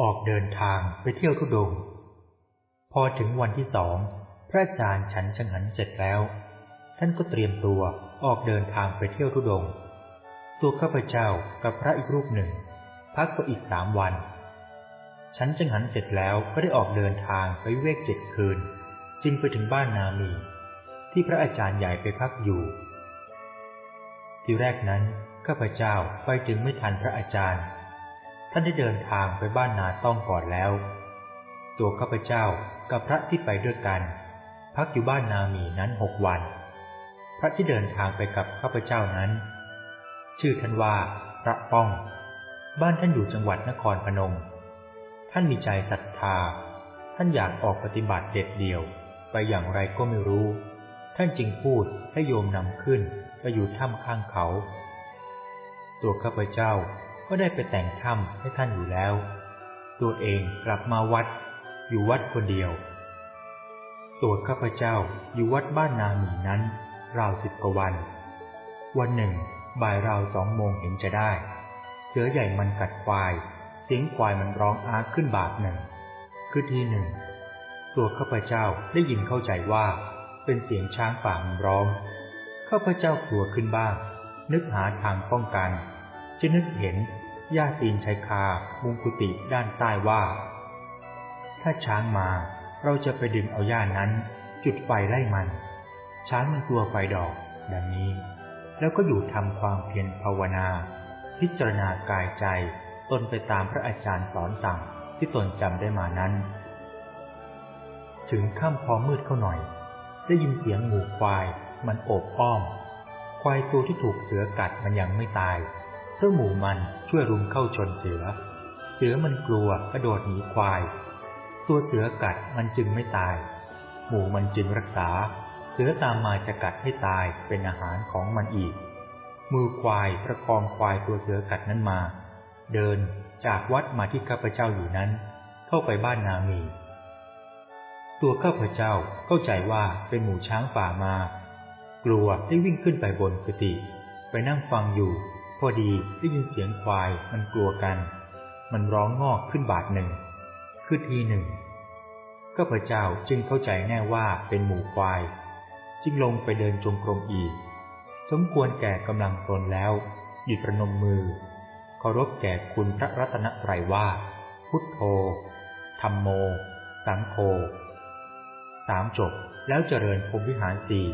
ออกเดินทางไปเที่ยวทุดง พอถึงวันที่สอง พระอาจารย์ฉันชังหันเสร็จแล้ว ท่านก็เตรียมตัวออกเดินทางไปเที่ยวทุดง ตัวข้าพเจ้ากับพระอีกรูปหนึ่ง พักไปอีกสามวัน ฉันจังหันเสร็จแล้วก็ได้ออกเดินทางไปเวกเจ็ดคืน จึงไปถึงบ้านนามี ที่พระอาจารย์ใหญ่ไปพักอยู่ ที่แรกนั้นข้าพเจ้าไปถึงไม่ทันพระอาจารย์ ท่านได้เดินทางไปบ้านนาต้องก่อนแล้ว ตัวข้าพเจ้ากับพระที่ไปด้วยกัน พักอยู่บ้านนามีนั้นหกวัน พระที่เดินทางไปกับข้าพเจ้านั้น ชื่อท่านว่าพระป้อง บ้านท่านอยู่จังหวัดนครพนม ท่านมีใจศรัทธา ท่านอยากออกปฏิบัติเด็ดเดี่ยว ไปอย่างไรก็ไม่รู้ ท่านจึงพูดให้โยมนำขึ้นไปอยู่ถ้ำข้างเขา ตัวข้าพเจ้า ก็ได้ไปแต่งถ้ำให้ท่านอยู่แล้ว ตัวเองกลับมาวัด อยู่วัดคนเดียว ตัวข้าพเจ้าอยู่วัดบ้านนาหมีนั้น ราวสิบกว่าวัน วันหนึ่ง บ่ายราวสองโมงเห็นจะได้ เสือใหญ่มันกัดควาย เสียงควายมันร้องอาขึ้นบาทหนึ่ง คือทีหนึ่ง ตัวข้าพเจ้าได้ยินเข้าใจว่า เป็นเสียงช้างป่ามันร้องข้าพเจ้ากลัวขึ้นบ้าง นึกหาทางป้องกัน จะนึกเห็น ญาตีนชายคามุงกุฏิด้านใต้ว่า ถ้าช้างมาเราจะไปดึงเอาหญ้านั้น จุดไฟไล่มัน ช้างมันกลัวไฟดอก ดังนี้ แล้วก็อยู่ทำความเพียรภาวนา พิจารณากายใจตนไปตามพระอาจารย์สอนสั่งที่ตนจำได้มานั้น ถึงค่ำพอมืดเข้าหน่อย ได้ยินเสียงหมูควาย มันโอบอ้อม ควายตัวที่ถูกเสือกัดมันยังไม่ตาย เพื่อหมูมันช่วยรุมเข้าชนเสือ เสือมันกลัวกระโดดหนีควาย ตัวเสือกัดมันจึงไม่ตาย หมูมันจึงรักษา เสือตามมาจะกัดให้ตายเป็นอาหารของมันอีก มือควายประคองควายตัวเสือกัดนั้นมา เดินจากวัดมาที่ข้าพเจ้าอยู่นั้น เข้าไปบ้านนามี ตัวข้าพเจ้าเข้าใจว่าเป็นหมูช้างป่ามา กลัวได้วิ่งขึ้นไปบนกุฏิไปนั่งฟังอยู่ อดีได้ยินเสียงควายมันกลัวกัน มันร้องงอกขึ้นบาทหนึ่ง คือทีหนึ่งข้าพเจ้าจึงเข้าใจแน่ว่าเป็นหมูควาย จึงลงไปเดินจงกรมอีก สมควรแก่กำลังตนแล้ว หยุดประนมมือเคารพแก่คุณพระรัตนตรัยว่า พุทโธธรรมโม สังโฆสามจบแล้วเจริญพรมวิหารสี่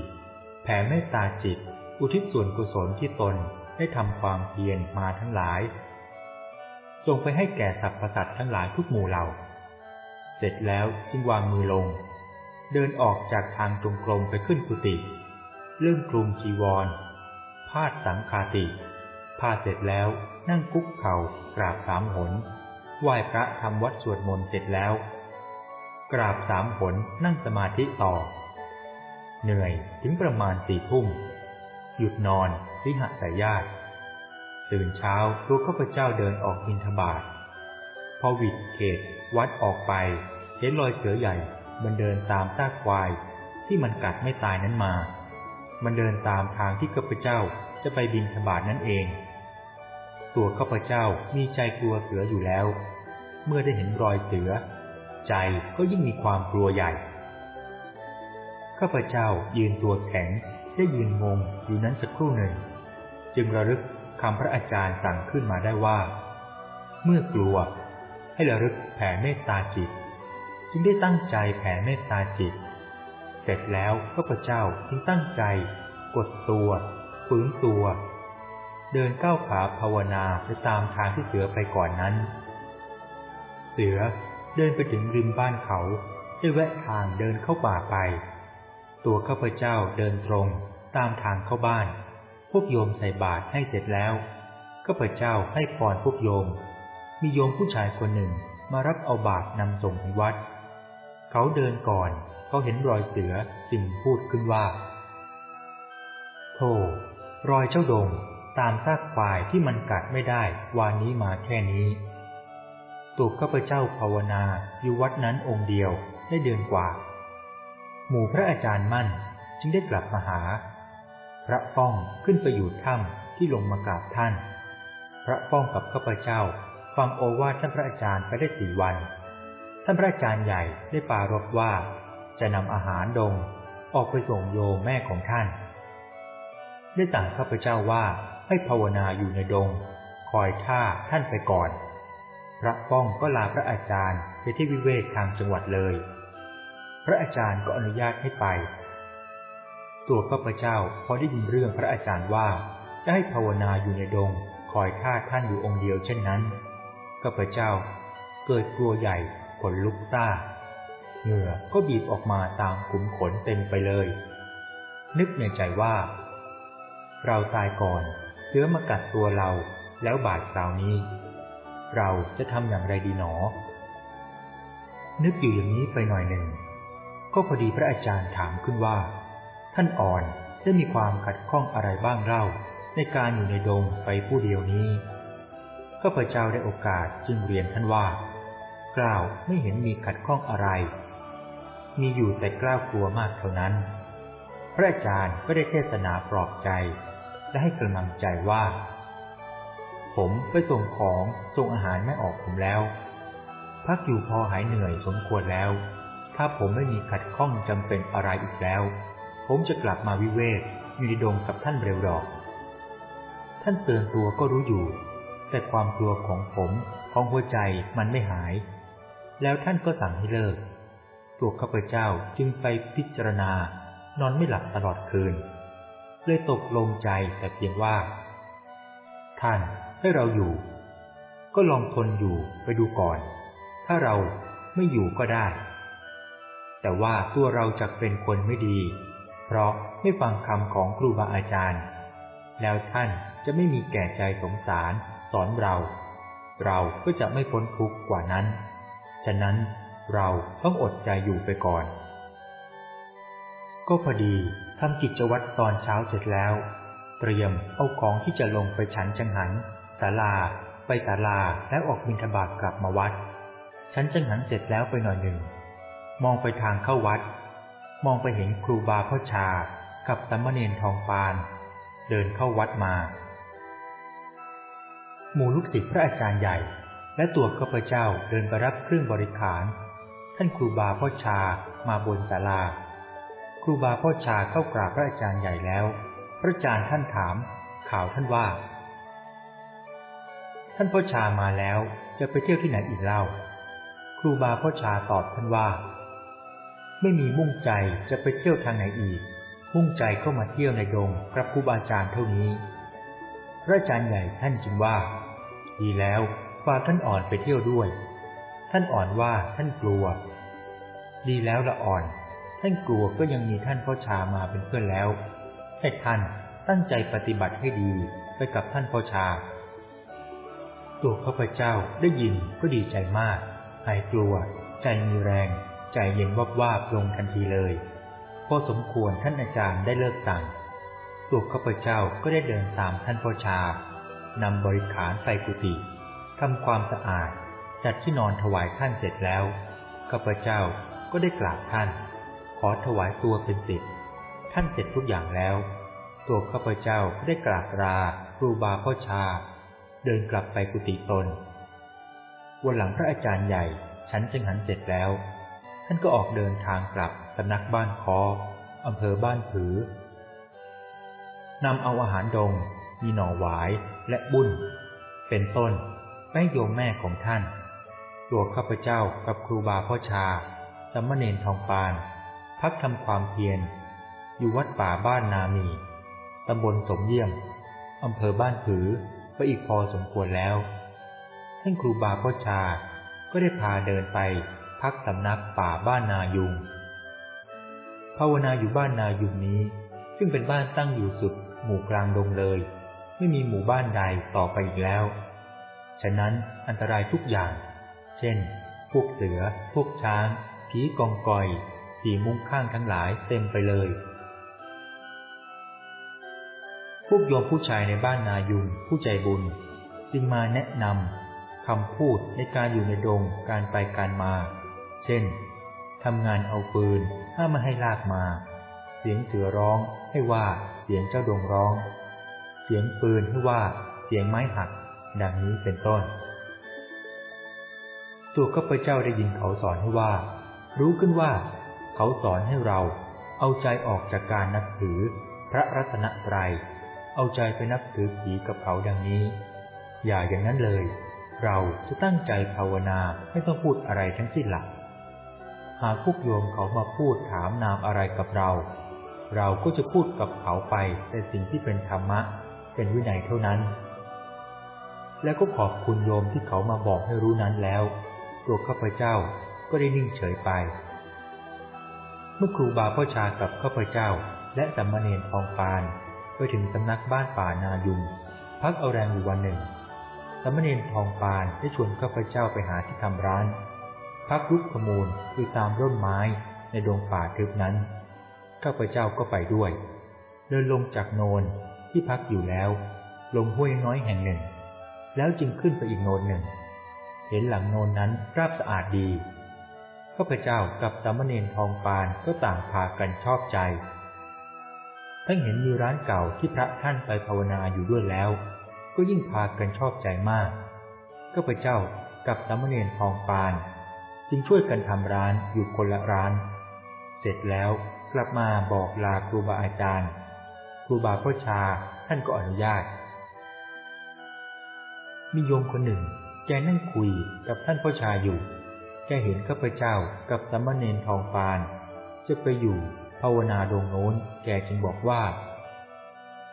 แผ่เมตตาจิต อุทิศส่วนกุศลที่ตน ได้ทำความเพียรมาทั้งหลายส่งไปให้แก่สรรพสัตว์ทั้งหลายทุกหมู่เหล่า เสร็จแล้วจึงวางมือลง เดินออกจากทางตรงกลมไปขึ้นกุฏิเริ่มกลุ่มจีวร พาดสังคาติพาเสร็จแล้วนั่งคุกเข่ากราบสามหนไหว้พระทำวัดสวดมนต์เสร็จแล้ว กราบสามหนนั่งสมาธิต่อ เหนื่อยถึงประมาณสี่ทุ่ม หยุดนอน สิหสายญาติตื่นเช้าตัวข้าพเจ้าเดินออกบินทบาทพอวิดเขตวัดออกไป เห็นรอยเสือใหญ่ มันเดินตามซากควาย ที่มันกัดไม่ตายนั้นมา มันเดินตามทางที่ข้าพเจ้าจะไปบินทบาทนั่นเอง ตัวข้าพเจ้ามีใจกลัวเสืออยู่แล้ว เมื่อได้เห็นรอยเสือ ใจก็ยิ่งมีความกลัวใหญ่ข้าพเจ้ายืนตัวแข็ง ได้ยืนงงอยู่นั้นสักครู่หนึ่ง จึงระลึกคำพระอาจารย์สั่งขึ้นมาได้ว่า เมื่อกลัวให้ระลึกแผ่เมตตาจิต จึงได้ตั้งใจแผ่เมตตาจิต เสร็จแล้วข้าพเจ้าจึงตั้งใจ กดตัวฝืนตัว เดินก้าวขาภาวนาไปตามทางที่เสือไปก่อนนั้น เสือเดินไปถึงริมบ้านเขาได้แวะทางเดินเข้าป่าไป ตัวข้าพเจ้าเดินตรงตามทางเข้าบ้าน พวกโยมใส่บาตรให้เสร็จแล้ว ข้าพเจ้าให้พรพวกโยม มีโยมผู้ชายคนหนึ่งมารับเอาบาตรนำส่งถึงวัด เขาเดินก่อนเขาเห็นรอยเสือจึงพูดขึ้นว่าโธ่รอยเจ้าดงตามซากควายที่มันกัดไม่ได้วานนี้มาแค่นี้ตัวข้าพเจ้าภาวนาอยู่วัดนั้นองค์เดียวได้เดือนกว่า หมู่พระอาจารย์มั่นจึงได้กลับมาหา พระป้องขึ้นไปอยู่ถ้ำที่ลงมากราบท่าน พระป้องกับข้าพเจ้าฟังโอวาทท่านพระอาจารย์ไปได้สี่วัน ท่านพระอาจารย์ใหญ่ได้ปารบว่าจะนำอาหารดงออกไปส่งโยมแม่ของท่าน ได้สั่งข้าพเจ้าว่าให้ภาวนาอยู่ในดง คอยท่าท่านไปก่อน พระป้องก็ลาพระอาจารย์ไปที่วิเวกทางจังหวัดเลย ระอาจารย์ก็อนุญาตให้ไป ตัวข้าพเจ้าพอได้ยินเรื่องพระอาจารย์ว่า จะให้ภาวนาอยู่ในดง คอยท่าท่านอยู่องค์เดียวเช่นนั้นข้าพเจ้าเกิดกลัวใหญ่ขนลุกซ่า เหงื่อก็บีบออกมาตามขุมขนเต็มไปเลย นึกในใจว่า เราตายก่อนเชื้อมากัดตัวเราแล้วบาดคราวนี้ เราจะทำอย่างไรดีหนอ นึกอยู่อย่างนี้ไปหน่อยหนึ่ง ก็พอดีพระอาจารย์ถามขึ้นว่า ท่านอ่อนได้มีความขัดข้องอะไรบ้างเล่า ในการอยู่ในดงไปผู้เดียวนี้ข้าพเจ้าได้โอกาสจึงเรียนท่านว่ากล่าวไม่เห็นมีขัดข้องอะไร มีอยู่แต่กล้าวกลัวมากเท่านั้น พระอาจารย์ก็ได้เทศนาปลอบใจ และให้กำลังใจว่า ผมไปส่งของส่งอาหารไม่ออกผมแล้ว พักอยู่พอหายเหนื่อยสมควรแล้ว ถ้าผมไม่มีขัดข้องจำเป็นอะไรอีกแล้ว ผมจะกลับมาวิเวกอยู่ในดงกับท่านเร็วดอก ท่านเตือนตัวก็รู้อยู่ แต่ความกลัวของผมของหัวใจมันไม่หาย แล้วท่านก็สั่งให้เลิก ตัวข้าพเจ้าจึงไปพิจารณา นอนไม่หลับตลอดคืน เลยตกลงใจแต่เพียงว่า ท่านให้เราอยู่ ก็ลองทนอยู่ไปดูก่อน ถ้าเราไม่อยู่ก็ได้ แต่ว่าตัวเราจะเป็นคนไม่ดี เพราะไม่ฟังคำของครูบาอาจารย์ แล้วท่านจะไม่มีแก่ใจสงสาร สอนเรา เราก็จะไม่พ้นทุกข์กว่านั้น ฉะนั้นเราต้องอดใจอยู่ไปก่อน ก็พอดีทำกิจวัตรตอนเช้าเสร็จแล้ว เตรียมเอาของที่จะลงไปฉันจังหันศาลา ไปศาลาแล้วออกบิณฑบาตกลับมาวัด ฉันจังหันเสร็จแล้วไปหน่อยหนึ่ง มองไปทางเข้าวัด มองไปเห็นครูบาพ่อชา กับสัมเนนทองปาน เดินเข้าวัดมา หมู่ลูกศิษย์พระอาจารย์ใหญ่ และตัวข้าพเจ้าเดินไปรับเครื่องบริขาร ท่านครูบาพ่อชามาบนศาลา ครูบาพ่อชาเข้ากราบพระอาจารย์ใหญ่แล้ว พระอาจารย์ท่านถาม ข่าวท่านว่า ท่านพ่อชามาแล้วจะไปเที่ยวที่ไหนอีกเล่าครูบาพ่อชาตอบท่านว่า ไม่มีมุ่งใจจะไปเที่ยวทางไหนอีก มุ่งใจเข้ามาเที่ยวในดงกับครูบาอาจารย์เท่านี้ พระอาจารย์ใหญ่ท่านจึงว่า ดีแล้วฝากท่านอ่อนไปเที่ยวด้วย ท่านอ่อนว่าท่านกลัว ดีแล้วละอ่อน ท่านกลัวก็ยังมีท่านพ่อชามาเป็นเพื่อนแล้ว ให้ท่านตั้งใจปฏิบัติให้ดีไปกับท่านพ่อชา ตัวข้าพเจ้าได้ยินก็ดีใจมาก หายกลัว ใจมีแรง ใจเย็นวาบวาบลงทันทีเลย พอสมควรท่านอาจารย์ได้เลิกสั่งตัวข้าพเจ้าก็ได้เดินตามท่านพ่อชานำบริขารไปกุฏิทำความสะอาด จัดที่นอนถวายท่านเสร็จแล้วข้าพเจ้าก็ได้กราบท่าน ขอถวายตัวเป็นศิษย์ท่านเสร็จทุกอย่างแล้ว ตัวข้าพเจ้าก็ได้กราบลาครูบาพ่อชา เดินกลับไปกุฏิตนวันหลังพระอาจารย์ใหญ่ ฉันจึงหันเสร็จแล้ว ท่านก็ออกเดินทางกลับสำนักบ้านคออำเภอบ้านผือนำเอาอาหารดง มีหน่อหวายและบุ้นเป็นต้นไปโยมแม่ของท่าน ตัวข้าพเจ้ากับครูบาพ่อชาสัมมเนนทองปาน พักทำความเพียร อยู่วัดป่าบ้านนามีตำบลสมเยี่ยมอำเภอบ้านผือไปอีกพอสมควรแล้ว ท่านครูบาพ่อชาก็ได้พาเดินไป พักสำนักป่าบ้านนายุง ภาวนาอยู่บ้านนายุงนี้ ซึ่งเป็นบ้านตั้งอยู่สุด หมู่กลางดงเลย ไม่มีหมู่บ้านใดต่อไปอีกแล้ว ฉะนั้นอันตรายทุกอย่าง เช่น พวกเสือ พวกช้าง ผีกองกอย ผีมุ้งข้างทั้งหลายเต็มไปเลย พวกโยมผู้ชายในบ้านนายุงผู้ใจบุญ จึงมาแนะนำคำพูดในการอยู่ในดงการไปการมา เช่นทำงานเอาปืนห้ามไม่ให้ลากมา เสียงเสือร้องให้ว่าเสียงเจ้าดงร้อง เสียงปืนให้ว่าเสียงไม้หัก ดังนี้เป็นต้น ตัวข้าพเจ้าได้ยินเขาสอนให้ว่า รู้ขึ้นว่า เขาสอนให้เราเอาใจออกจากการนับถือพระรัตนตรัย เอาใจไปนับถือผีกับเขาดังนี้ อย่าอย่างนั้นเลย เราจะตั้งใจภาวนาไม่ต้องพูดอะไรทั้งสิ้นหลัก หากพวกโยมเขามาพูดถามนามอะไรกับเรา เราก็จะพูดกับเขาไปแต่สิ่งที่เป็นธรรมะ เป็นวินัยเท่านั้น แล้วก็ขอบคุณโยมที่เขามาบอกให้รู้นั้นแล้ว ตัวข้าพเจ้าก็ได้นิ่งเฉยไป เมื่อครูบาพ่อชากับข้าพเจ้า และสัมมาเนรทองปาน ไปถึงสำนักบ้านป่านายุงพักเอาแรงอยู่วันหนึ่งสัมมาเนรทองปานได้ชวนข้าพเจ้าไปหาที่ทำร้าน พักลุกขมูลคือตามร่มไม้ในดงป่าทึบนั้น ข้าพเจ้าก็ไปด้วย เดินลงจากโนนที่พักอยู่แล้ว ลงห้วยน้อยแห่งหนึ่ง แล้วจึงขึ้นไปอีกโนนหนึ่ง เห็นหลังโนนนั้นราบสะอาดดี ข้าพเจ้ากับสามเณรทองปานก็ต่างพากันชอบใจ ทั้งเห็นมีร้านเก่าที่พระท่านไปภาวนาอยู่ด้วยแล้ว ก็ยิ่งพากันชอบใจมาก ข้าพเจ้ากับสามเณรทองปาน จึงช่วยกันทำร้านอยู่คนละร้าน เสร็จแล้วกลับมาบอกลาครูบาอาจารย์ ครูบาพ่อชาท่านก็อนุญาต มีโยมคนหนึ่ง แกนั่งคุยกับท่านพ่อชาอยู่ แกเห็นข้าพเจ้ากับสมณเณรทองปาน จะไปอยู่ภาวนาดงโน้น แกจึงบอกว่า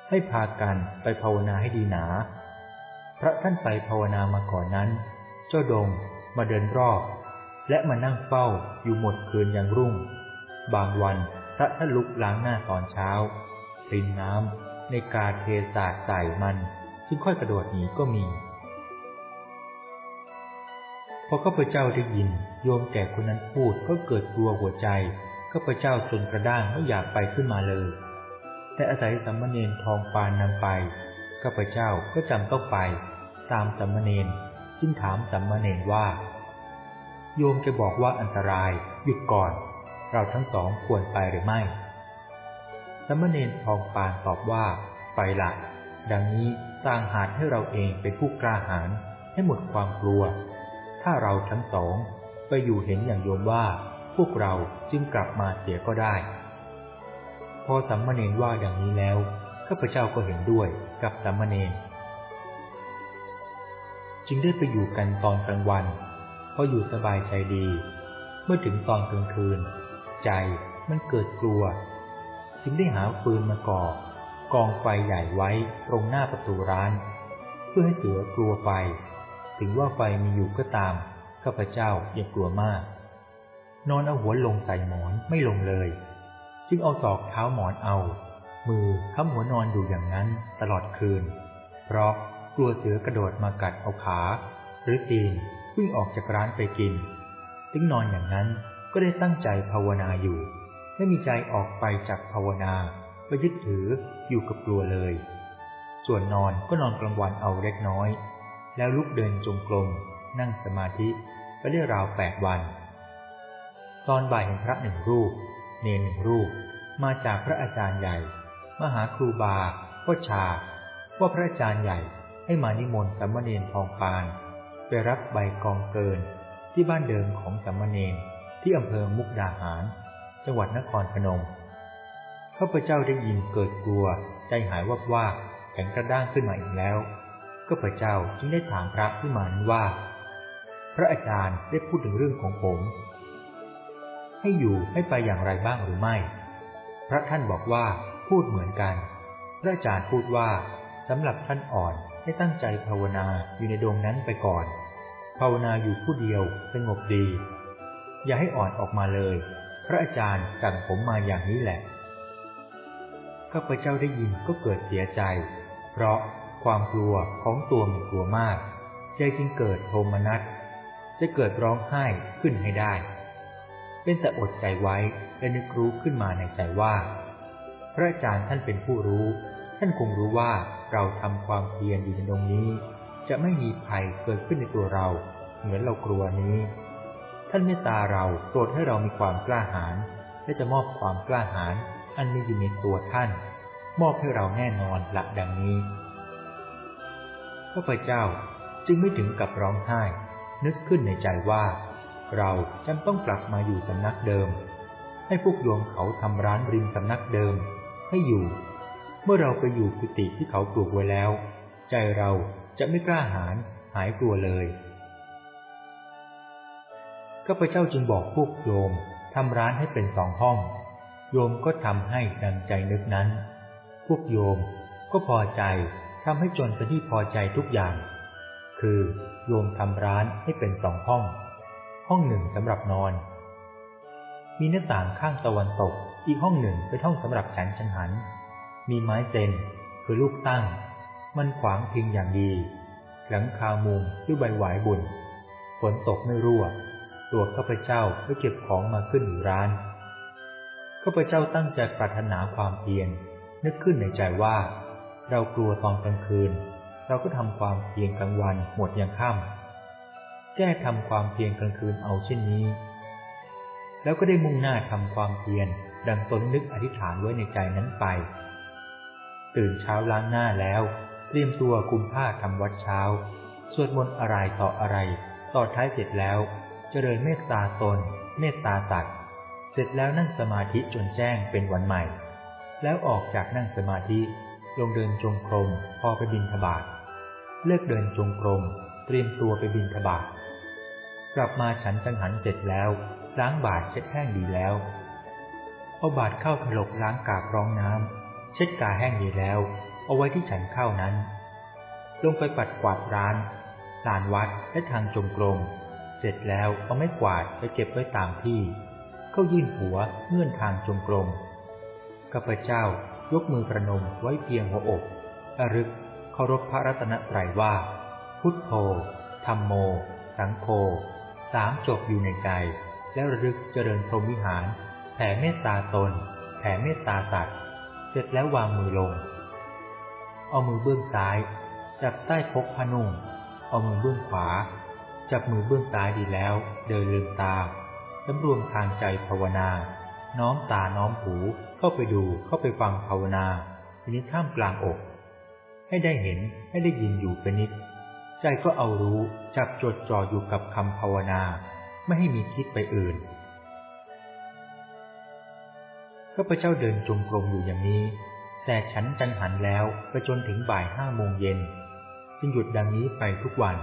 ให้พากันไปภาวนาให้ดีหนา พระท่านไปภาวนามาก่อนนั้น เจ้าดงมาเดินรอบ และมานั่งเฝ้าอยู่หมดคืนยังรุ่ง บางวันพระท่านลุกล้างหน้าตอนเช้ารินน้ำในกาเทศาใส่มันจึงค่อยกระโดดหนีก็มี พอข้าพเจ้าได้ยินโยมแก่คนนั้นพูดก็เกิดกลัวหัวใจข้าพเจ้าจนกระด้างไม่อยากไปขึ้นมาเลย แต่อาศัยสัมมาเนรทองปานนำไปข้าพเจ้าก็จำต้องไป ตามสัมมาเนรจึงถามสัมมาเนรว่า โยมจะบอกว่าอันตราย หยุดก่อน เราทั้งสองควรไปหรือไม่ สมมเนรทองปานตอบว่า ไปละดังนี้ต่างหาดให้เราเองเป็นผู้กล้าหาญให้หมดความกลัว ถ้าเราทั้งสอง ไปอยู่เห็นอย่างโยมว่า พวกเราจึงกลับมาเสียก็ได้ พอสัมมาเนรว่าอย่างนี้แล้วข้าพเจ้าก็เห็นด้วยกับสัมมาเนรจึงได้ไปอยู่กันตอนกลางวัน พออยู่สบายใจดี เมื่อถึงตอนกลางคืน ใจมันเกิดกลัว จึงได้หาฟืนมาก่อกองไฟใหญ่ไว้ตรงหน้าประตูร้าน เพื่อให้เสือกลัวไฟ ถึงว่าไฟมีอยู่ก็ตามข้าพเจ้ายังกลัวมาก นอนเอาหัวลงใส่หมอนไม่ลงเลย จึงเอาศอกเท้าหมอนเอา มือค้ำหัวนอนอยู่อย่างนั้นตลอดคืน เพราะกลัวเสือกระโดดมากัดเอาขา หรือตีน วิ่งออกจากร้านไปกินถึงนอนอย่างนั้นก็ได้ตั้งใจภาวนาอยู่ ไม่มีใจออกไปจากภาวนาไปยึดถืออยู่กับกลัวเลย ส่วนนอนก็นอนกลางวันเอาเล็กน้อย แล้วลุกเดินจงกรมนั่งสมาธิไปได้ราวแปดวัน ตอนบ่ายเห็นพระหนึ่งรูป เนรหนึ่งรูป มาจากพระอาจารย์ใหญ่ มหาครูบาพ่อชา ว่าพระอาจารย์ใหญ่ให้มานิมนต์สัมมเนรทองปาน ไปรับใบกองเกินที่บ้านเดิมของสัมมเนรที่อำเภอมุกดาหาร จังหวัดนครพนมข้าพเจ้าได้ยินเกิดกลัว ใจหายวับว่าแข็งกระด้างขึ้นมาอีกแล้วข้าพเจ้าจึงได้ถามพระที่มานั้นว่า พระอาจารย์ได้พูดถึงเรื่องของผม ให้อยู่ให้ไปอย่างไรบ้างหรือไม่ พระท่านบอกว่าพูดเหมือนกัน พระอาจารย์พูดว่าสำหรับท่านอ่อน ให้ตั้งใจภาวนาอยู่ในดวงนั้นไปก่อน ภาวนาอยู่ผู้เดียวสงบดี อย่าให้อ่อนออกมาเลย พระอาจารย์สั่งผมมาอย่างนี้แหละข้าพเจ้าได้ยินก็เกิดเสียใจ เพราะความกลัวของตัวมันกลัวมาก ใจจึงเกิดโทมนัสจะเกิดร้องไห้ขึ้นให้ได้ เป็นแต่อดใจไว้และนึกรู้ขึ้นมาในใจว่า พระอาจารย์ท่านเป็นผู้รู้ ท่านคงรู้ว่าเราทำความเพียรอยู่ในตรงนี้ จะไม่มีภัยเกิดขึ้นในตัวเรา เหมือนเรากลัวนี้ ท่านเมตตาเราโปรดให้เรามีความกล้าหาญและจะมอบความกล้าหาญอันมีอยู่ในตัวท่าน มอบให้เราแน่นอนละดังนี้ข้าพเจ้าจึงไม่ถึงกับร้องไห้ นึกขึ้นในใจว่า เราจำต้องกลับมาอยู่สำนักเดิม ให้พวกโยมเขาทำร้านริมสำนักเดิม ให้อยู่ เมื่อเราไปอยู่กุฏิที่เขาปลูกไว้แล้ว ใจเราจะไม่กล้าหาญหายกลัวเลยข้าพเจ้าจึงบอกพวกโยมทำร้านให้เป็นสองห้อง โยมก็ทำให้ดังใจนึกนั้น พวกโยมก็พอใจทำให้จนเป็นที่พอใจทุกอย่าง คือโยมทำร้านให้เป็นสองห้อง ห้องหนึ่งสำหรับนอน มีหน้าต่างข้างตะวันตก อีกห้องหนึ่งเป็นห้องสำหรับฉันชันหัน มีไม้เจนคือลูกตั้ง มันขวางพิงอย่างดี หลังคามุงด้วยใบหวายบุญฝนตกไม่รั่ว ตัวข้าพเจ้าก็เก็บของมาขึ้นอยู่ร้านข้าพเจ้าตั้งใจปรารถนาความเพียรนึกขึ้นในใจว่า เรากลัวตอนกลางคืน เราก็ทำความเพียรกลางวันหมดยังค่ำแก้ทำความเพียรกลางคืนเอาเช่นนี้ แล้วก็ได้มุ่งหน้าทำความเพียรดังตนนึกอธิษฐานไว้ในใจนั้นไป ตื่นเช้าล้างหน้าแล้ว เตรียมตัวกุมผ้าทำวัดเช้า สวดมนต์อะไรต่ออะไร ต่อท้ายเสร็จแล้ว เจริญเมตตาตน เมตตาตัดเสร็จแล้วนั่งสมาธิจนแจ้งเป็นวันใหม่ แล้วออกจากนั่งสมาธิ ลงเดินจงกรมพอไปบินทบาทเลิกเดินจงกรมเตรียมตัวไปบินทบาทกลับมาฉันจังหันเสร็จแล้วล้างบาทเช็ดแห้งดีแล้วเอาบาทเข้าถลกล้างกาบรองน้ำ เช็ดกาแห้งดีแล้ว เอาไว้ที่ฉันเข้านั้น ลงไปปัดกวาดร้านลานวัดและทางจงกรมเสร็จแล้วเอาไม้กวาดไปเก็บไว้ตามที่ เข้ายื่นหัวเงื่อนทางจงกรมข้าพเจ้ายกมือประนมไว้เพียงหัวอกรึกเคารพพระรัตนตรัยว่า พุทโธธรรมโม สังโฆสามจบอยู่ในใจ แล้วระลึกเจริญพรหมวิหาร แผ่เมตตาตน แผ่เมตตาสัตว์ สร็จแล้ววางมือลง เอามือเบื้องซ้าย จับใต้พกพนุ่ง เอามือเบื้องขวา จับมือเบื้องซ้ายดีแล้ว เดินลืมตาสำรวมทางใจภาวนา น้อมตาน้อมหูเข้าไปดูเข้าไปฟังภาวนาทีนี้ท่ามกลางอก ให้ได้เห็นให้ได้ยินอยู่เป็นนิด ใจก็เอารู้จับจดจ่ออยู่กับคำภาวนา ไม่ให้มีคิดไปอื่น ข้าพเจ้าเดินจงกรมอยู่อย่างนี้ แต่ฉันจังหันแล้วไปจนถึงบ่ายห้าโมงเย็น จึงหยุดดังนี้ไปทุกวัน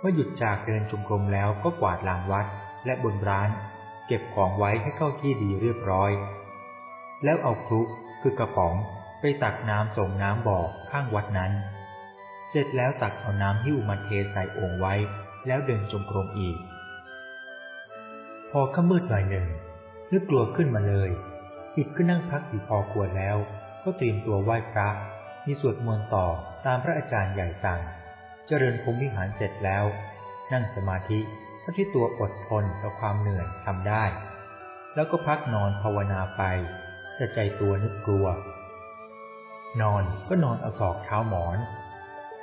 เมื่อหยุดจากเดินจงกรมแล้วก็กวาดลานวัดและบนร้าน เก็บของไว้ให้เข้าที่ดีเรียบร้อย แล้วเอาครุคือกระป๋องไปตักน้ำส่งน้ำบ่อข้างวัดนั้น เสร็จแล้วตักเอาน้ำหิ้วมาเทใส่โอ่งไว้ แล้วเดินจงกรมอีก พอค่ำมืดหน่อยหนึ่ง นึกกลัวขึ้นมาเลยหิดขึ้นนั่งพักอยู่พอควรแล้ว ก็เตรียมตัวไหว้พระ มีสวดมนต์ต่อตามพระอาจารย์ใหญ่สั่ง เจริญภูมิวิหารเสร็จแล้ว นั่งสมาธิเท่าที่ตัวอดทนต่อความเหนื่อยทำได้ แล้วก็พักนอนภาวนาไปแต่ใจตัวนึกกลัว นอนก็นอนเอาศอกเท้าหมอน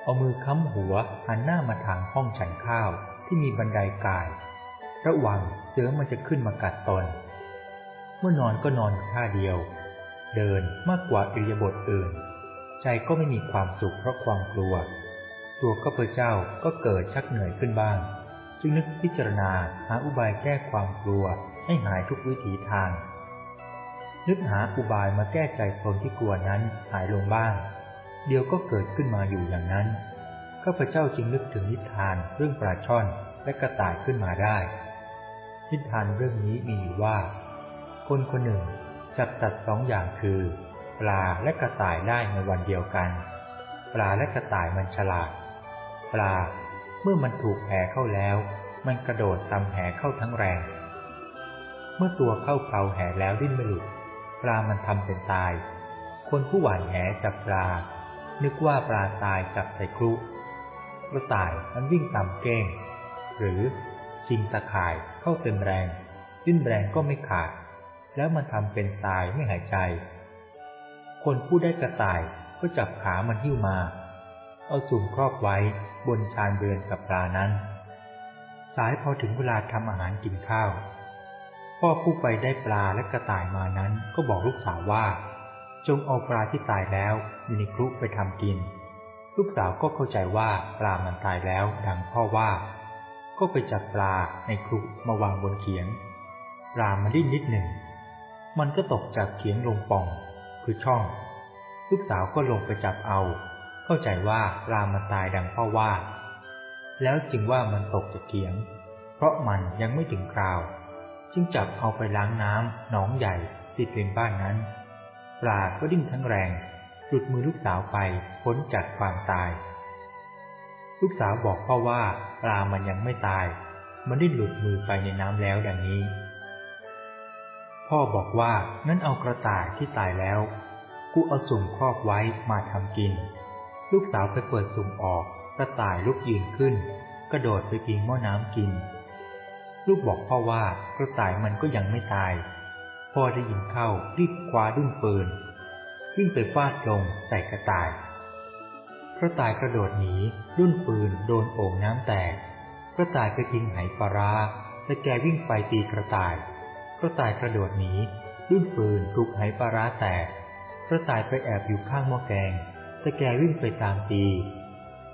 เอามือค้ำหัวหันหน้ามาทางห้องฉันข้าวที่มีบันไดกาย ระวังเสือมันจะขึ้นมากัดตน มื่อนอนก็นอนท่าเดียว เดินมากกว่าอิริยาบถอื่น ใจก็ไม่มีความสุขเพราะความกลัว ตัวข้าพเจ้าก็เกิดชักเหนื่อยขึ้นบ้าง จึงนึกพิจารณาหาอุบายแก้ความกลัวให้หายทุกวิถีทาง นึกหาอุบายมาแก้ใจคนที่กลัวนั้นหายลงบ้าง เดียวก็เกิดขึ้นมาอยู่อย่างนั้นข้าพเจ้าจึงนึกถึงนิทานเรื่องปลาช่อนและกระต่ายขึ้นมาได้นิทานเรื่องนี้มีอยู่ว่า คนคนหนึ่งจับสัตว์สองอย่างคือ ปลาและกระต่ายได้ในวันเดียวกัน ปลาและกระต่ายมันฉลาด ปลาเมื่อมันถูกแผลเข้าแล้ว มันกระโดดตำแผลเข้าทั้งแรง เมื่อตัวเข้าเผาแหแล้วดิ้นไม่หลุด ปลามันทำเป็นตาย คนผู้หวานแหจับปลา นึกว่าปลาตายจับใส่ครุกระต่ายมันวิ่งตามเก้ง หรือจิงตะข่ายเข้าเต็มแรงดิ้นแรงก็ไม่ขาด แล้วมันทำเป็นตายไม่หายใจ คนผู้ได้กระต่ายก็จับขามันหิ้วมา เอาสุ่มครอบไว้บนชานเรือนกับปลานั้น สายพอถึงเวลาทำอาหารกินข้าว พ่อผู้ไปได้ปลาและกระต่ายมานั้นก็บอกลูกสาวว่า จงเอาปลาที่ตายแล้วอยู่ในครุไปทำกิน ลูกสาวก็เข้าใจว่าปลามันตายแล้วดังพ่อว่า ก็ไปจับปลาในครุมาวางบนเขียง ปลามันดิ้นนิดหนึ่ง มันก็ตกจากเขียงลงป่อง คือช่อง ลูกสาวก็ลงไปจับเอา เข้าใจว่าปลามันตายดังพ่อว่า แล้วจึงว่ามันตกจากเขียง เพราะมันยังไม่ถึงคราว จึงจับเอาไปล้างน้ำหนองใหญ่ติดเป็นบ้านนั้น ปลาก็ดิ้นทั้งแรงหลุดมือลูกสาวไปพ้นจากความตาย ลูกสาวบอกพ่อว่าปลามันยังไม่ตาย มันได้หลุดมือไปในน้ำแล้วดังนี้ พ่อบอกว่างั้นเอากระต่ายที่ตายแล้ว กูเอาสุ่มครอบไว้มาทำกิน ลูกสาวไปเปิดสุ่มออก กระต่ายลุกยืนขึ้น กระโดดไปพิงหม้อน้ำกิน ลูกบอกพ่อว่ากระต่ายมันก็ยังไม่ตาย พ่อได้ยินเข้ารีบคว้าดุ้นปืนวิ่งไปฟาดลงใส่กระต่าย กระต่ายกระโดดหนีดุ้นปืนโดนโอ่งน้ำแตก กระต่ายไปทิ้งไหปลาร้าแต่แกวิ่งไปตีกระต่าย ระต่ายกระโดดหนีดุ้นปืนถูกไหปลาร้าแตก กระต่ายไปแอบอยู่ข้างหม้อแกง แต่แกวิ่งไปตามตี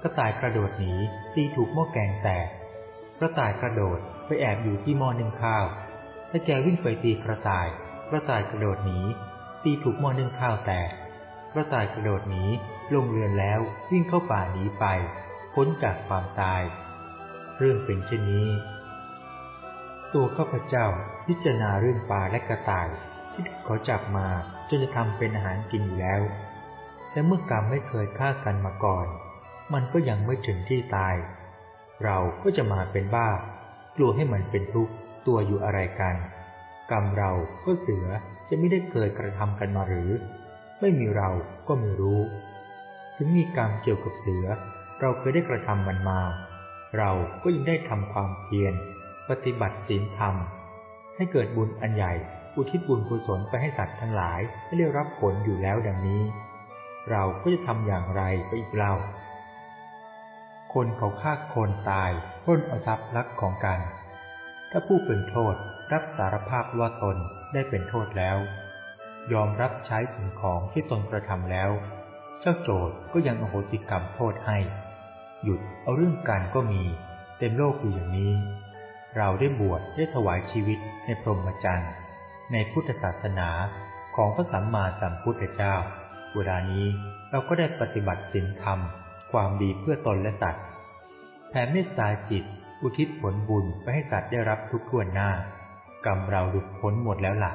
กระต่ายกระโดดหนีตีถูกหม้อแกงแตก กระต่ายกระโดดไปแอบอยู่ที่หม้อนึ่งข้าวแต่แกวิ่งไปตีกระต่าย กระต่ายกระโดดหนีตีถูกหม้อนึ่งข้าวแตก กระต่ายกระโดดหนีลงเรือนแล้ววิ่งเข้าป่าหนีไป พ้นจากความตาย เรื่องเป็นเช่นนี้ ตัวข้าพเจ้าพิจารณาเรื่องปลาและกระต่าย ที่เขาจับมาจนจะทำเป็นอาหารกินอยู่แล้วแต่เมื่อกรรมไม่เคยฆ่ากันมาก่อน มันก็ยังไม่ถึงที่ตาย เราก็จะมาเป็นบ้า กลัวให้มันเป็นทุกข์ตัวอยู่อะไรกัน กรรมเราก็เสือจะไม่ได้เคยกระทำกันมาหรือ ไม่มีเราก็ไม่รู้ ถึงมีกรรมเกี่ยวกับเสือ เราเคยได้กระทำมันมา เราก็ยังได้ทำความเพียร ปฏิบัติศีลธรรม ให้เกิดบุญอันใหญ่ อุทิศบุญกุศลไปให้สัตว์ทั้งหลายให้ได้รับผลอยู่แล้วดังนี้ เราก็จะทำอย่างไรไปอีกเล่าคนเขาฆ่าคนตายพ้นเอาทรัพย์ลักของกัน ถ้าผู้เป็นโทษรับสารภาพว่าตนได้เป็นโทษแล้ว ยอมรับใช้สิ่งของที่ตนกระทำแล้ว เจ้าโจทก็ยังอโหสิกรรมโทษให้ หยุดเอาเรื่องการก็มี เต็มโลกอยู่อย่างนี้ เราได้บวชได้ถวายชีวิตในพรหมจรรย์ในพุทธศาสนาของพระสัมมาสัมพุทธเจ้า เวลานี้เราก็ได้ปฏิบัติศีลธรรม ความดีเพื่อตนและสัตว์แผ่เมตตาจิต อุทิศผลบุญไปให้สัตว์ได้รับทุกทวนหน้ากรรมเราหลุดพ้นหมดแล้วหล่ะ